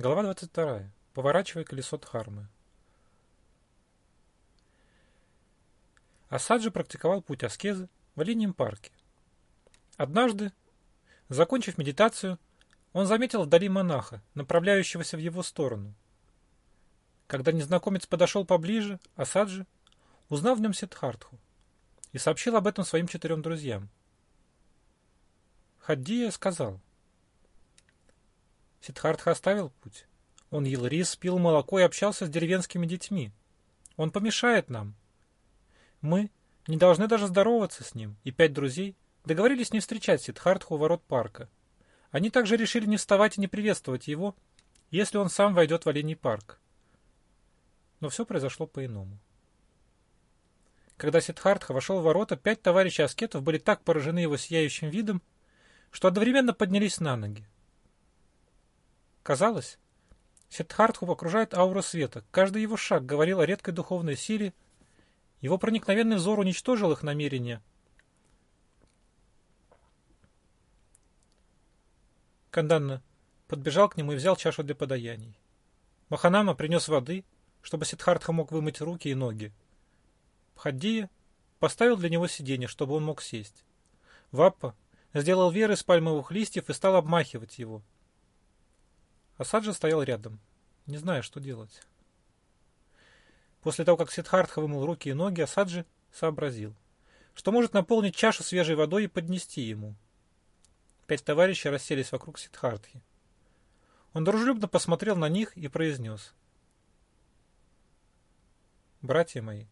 Глава 22. Поворачивай колесо Дхармы. Асаджи практиковал путь аскезы в Оленьем парке. Однажды, закончив медитацию, он заметил вдали монаха, направляющегося в его сторону. Когда незнакомец подошел поближе, Асаджи узнал в нем Сиддхартху и сообщил об этом своим четырем друзьям. Хаддия сказал, Сиддхартха оставил путь. Он ел рис, пил молоко и общался с деревенскими детьми. Он помешает нам. Мы не должны даже здороваться с ним, и пять друзей договорились не встречать Сиддхартху у ворот парка. Они также решили не вставать и не приветствовать его, если он сам войдет в Оленей парк. Но все произошло по-иному. Когда Сиддхартха вошел в ворота, пять товарищей аскетов были так поражены его сияющим видом, что одновременно поднялись на ноги. Казалось, Сиддхартху окружает аура света. Каждый его шаг говорил о редкой духовной силе. Его проникновенный взор уничтожил их намерения. Канданна подбежал к нему и взял чашу для подаяний. Маханама принес воды, чтобы Сиддхартха мог вымыть руки и ноги. Бхаддия поставил для него сиденье, чтобы он мог сесть. Ваппа сделал веер из пальмовых листьев и стал обмахивать его – Асаджа стоял рядом, не зная, что делать. После того, как Сиддхартха вымыл руки и ноги, Асаджи сообразил, что может наполнить чашу свежей водой и поднести ему. Пять товарищей расселись вокруг Сиддхартхи. Он дружелюбно посмотрел на них и произнес. «Братья мои,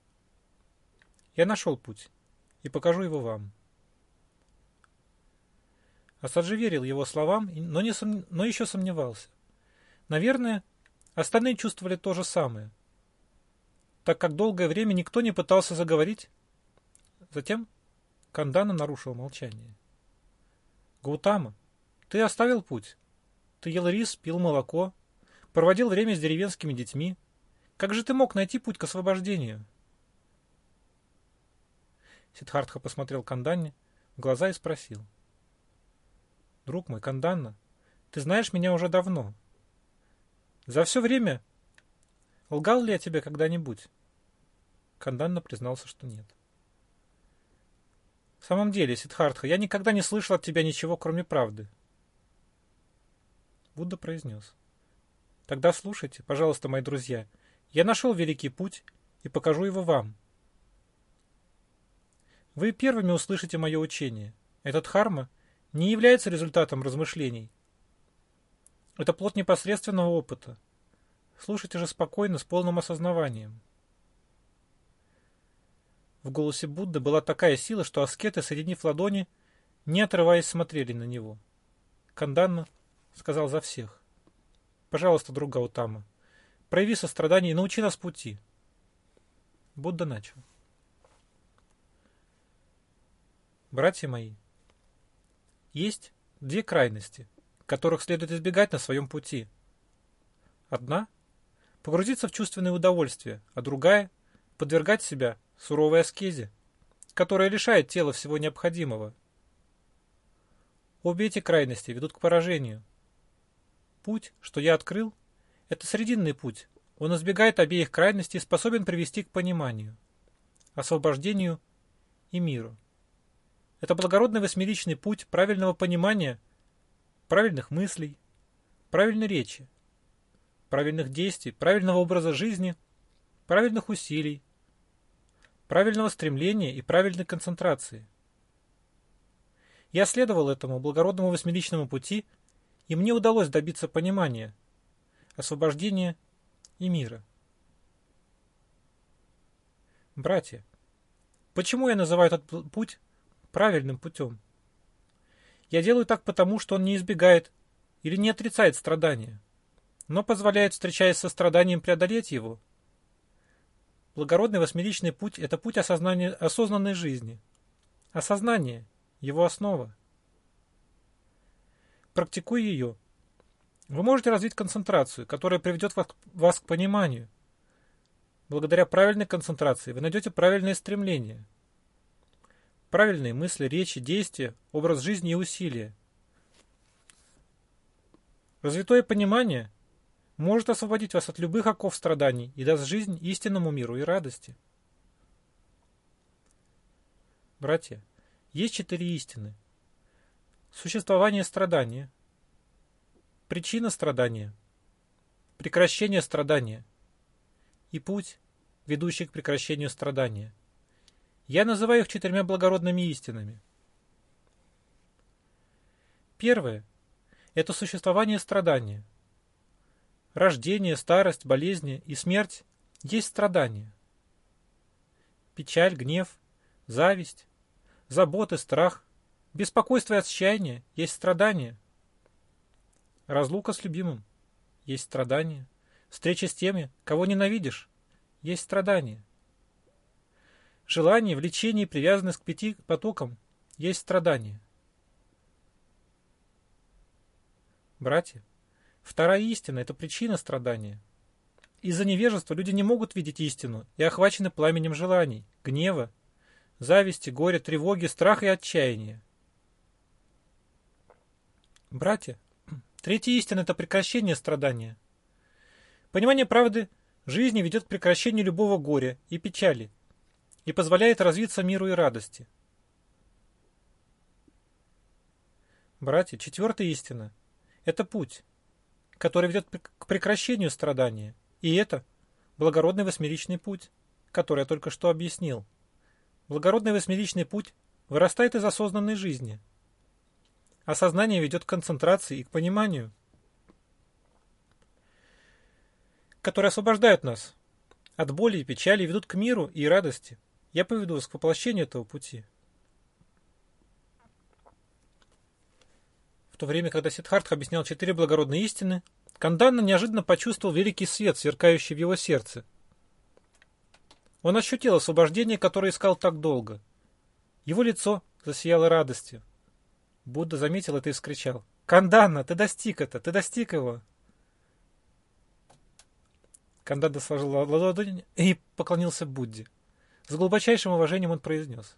я нашел путь и покажу его вам». Асаджи верил его словам, но, не сом... но еще сомневался. Наверное, остальные чувствовали то же самое, так как долгое время никто не пытался заговорить. Затем Кандана нарушил молчание. «Гаутама, ты оставил путь. Ты ел рис, пил молоко, проводил время с деревенскими детьми. Как же ты мог найти путь к освобождению?» Сиддхартха посмотрел Канданне в глаза и спросил. «Друг мой, Канданна, ты знаешь меня уже давно. За все время лгал ли я тебе когда-нибудь? Канданна признался, что нет. В самом деле, Сиддхартха, я никогда не слышал от тебя ничего, кроме правды. Будда произнес. Тогда слушайте, пожалуйста, мои друзья. Я нашел великий путь и покажу его вам. Вы первыми услышите мое учение. Этот харма не является результатом размышлений, это плод непосредственного опыта. Слушайте же спокойно, с полным осознаванием. В голосе Будды была такая сила, что аскеты, соединив ладони, не отрываясь, смотрели на него. Канданна сказал за всех. «Пожалуйста, друг Гаутама, прояви сострадание и научи нас пути». Будда начал. Братья мои, есть две крайности – которых следует избегать на своем пути. Одна – погрузиться в чувственное удовольствие, а другая – подвергать себя суровой аскезе, которая лишает тела всего необходимого. Обе эти крайности ведут к поражению. Путь, что я открыл, это срединный путь. Он избегает обеих крайностей и способен привести к пониманию, освобождению и миру. Это благородный восьмеричный путь правильного понимания правильных мыслей, правильной речи, правильных действий, правильного образа жизни, правильных усилий, правильного стремления и правильной концентрации. Я следовал этому благородному восьмиличному пути, и мне удалось добиться понимания, освобождения и мира. Братья, почему я называю этот путь правильным путем? Я делаю так потому, что он не избегает или не отрицает страдания, но позволяет, встречаясь со страданием, преодолеть его. Благородный восьмеричный путь – это путь осознания, осознанной жизни. Осознание – его основа. Практикуя ее, вы можете развить концентрацию, которая приведет вас, вас к пониманию. Благодаря правильной концентрации вы найдете правильное стремление – правильные мысли, речи, действия, образ жизни и усилия. Развитое понимание может освободить вас от любых оков страданий и даст жизнь истинному миру и радости. Братья, есть четыре истины. Существование страдания, причина страдания, прекращение страдания и путь, ведущий к прекращению страдания. Я называю их четырьмя благородными истинами. Первое – это существование страдания. Рождение, старость, болезни и смерть есть страдания. Печаль, гнев, зависть, заботы, страх, беспокойство и отчаяние есть страдания. Разлука с любимым есть страдания. Встреча с теми, кого ненавидишь, есть страдания. Желание, влечение и привязанность к пяти потокам есть страдания. Братья, вторая истина – это причина страдания. Из-за невежества люди не могут видеть истину и охвачены пламенем желаний, гнева, зависти, горя, тревоги, страха и отчаяния. Братья, третья истина – это прекращение страдания. Понимание правды жизни ведет к прекращению любого горя и печали и позволяет развиться миру и радости. Братья, четвертая истина – это путь, который ведет к прекращению страдания, и это благородный восьмеричный путь, который я только что объяснил – Благородный восьмеричный путь вырастает из осознанной жизни. Осознание ведет к концентрации и к пониманию, которые освобождают нас от боли и печали и ведут к миру и радости. Я поведу вас к воплощению этого пути. В то время, когда Сиддхартх объяснял четыре благородные истины, Канданна неожиданно почувствовал великий свет, сверкающий в его сердце – он ощутил освобождение, которое искал так долго. Его лицо засияло радостью. Будда заметил это и вскричал. «Канданна, ты достиг это! Ты достиг его!» Кандада сложил ладонь и поклонился Будде. С глубочайшим уважением он произнес.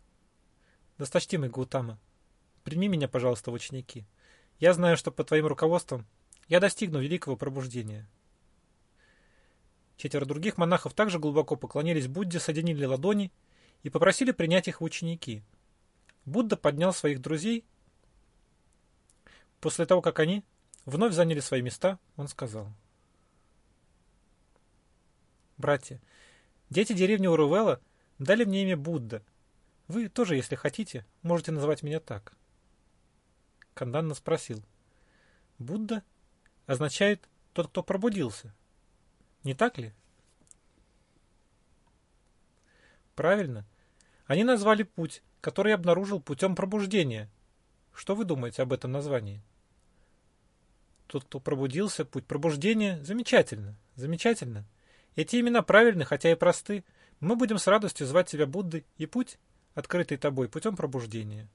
«Досточтимый Гутама, прими меня, пожалуйста, в ученики. Я знаю, что под твоим руководством я достигну великого пробуждения». Четверо других монахов также глубоко поклонились Будде, соединили ладони и попросили принять их в ученики. Будда поднял своих друзей. После того, как они вновь заняли свои места, он сказал. «Братья, дети деревни Урувела дали мне имя Будда. Вы тоже, если хотите, можете называть меня так». Канданна спросил. «Будда означает тот, кто пробудился». Не так ли? Правильно. Они назвали путь, который обнаружил путем пробуждения. Что вы думаете об этом названии? Тот, кто пробудился, путь пробуждения, замечательно, замечательно. Эти имена правильны, хотя и просты. Мы будем с радостью звать тебя Буддой и путь, открытый тобой, путем пробуждения.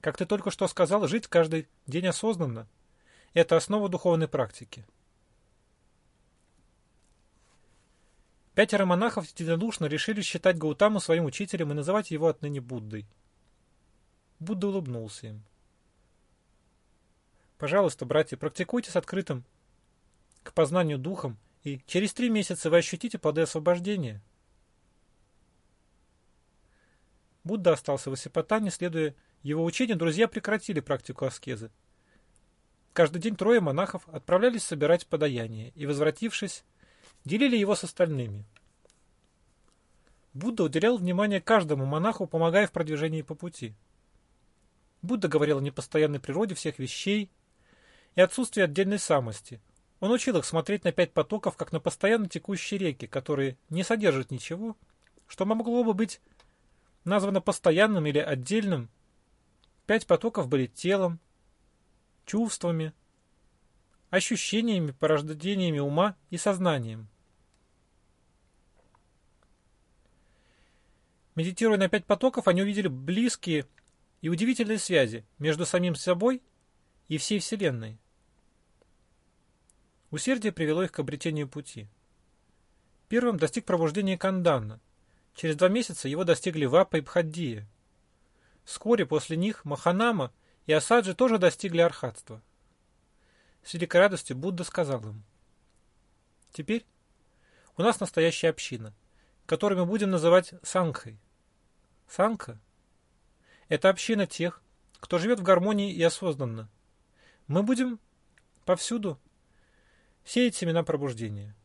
Как ты только что сказал, жить каждый день осознанно – это основа духовной практики. Пятеро монахов единодушно решили считать Гаутаму своим учителем и называть его отныне Буддой. Будда улыбнулся им. Пожалуйста, братья, практикуйте с открытым к познанию духом, и через три месяца вы ощутите плоды освобождения. Будда остался в Асипатане, следуя его учению, друзья прекратили практику аскезы. Каждый день трое монахов отправлялись собирать подаяние и, возвратившись, делили его с остальными. Будда уделял внимание каждому монаху, помогая в продвижении по пути. Будда говорил о непостоянной природе всех вещей и отсутствии отдельной самости. Он учил их смотреть на пять потоков, как на постоянно текущие реки, которые не содержат ничего, что могло бы быть названо постоянным или отдельным. Пять потоков были телом, чувствами, ощущениями, порождениями ума и сознанием. Медитируя на пять потоков, они увидели близкие и удивительные связи между самим собой и всей Вселенной. Усердие привело их к обретению пути. Первым достиг пробуждения Канданна. Через два месяца его достигли Вапа и Бхаддия. Вскоре после них Маханама и Асаджи тоже достигли архатства. С великой радостью Будда сказал им, Теперь у нас настоящая община, которую мы будем называть Сангхой. Сангха – это община тех, кто живет в гармонии и осознанно. Мы будем повсюду сеять семена пробуждения.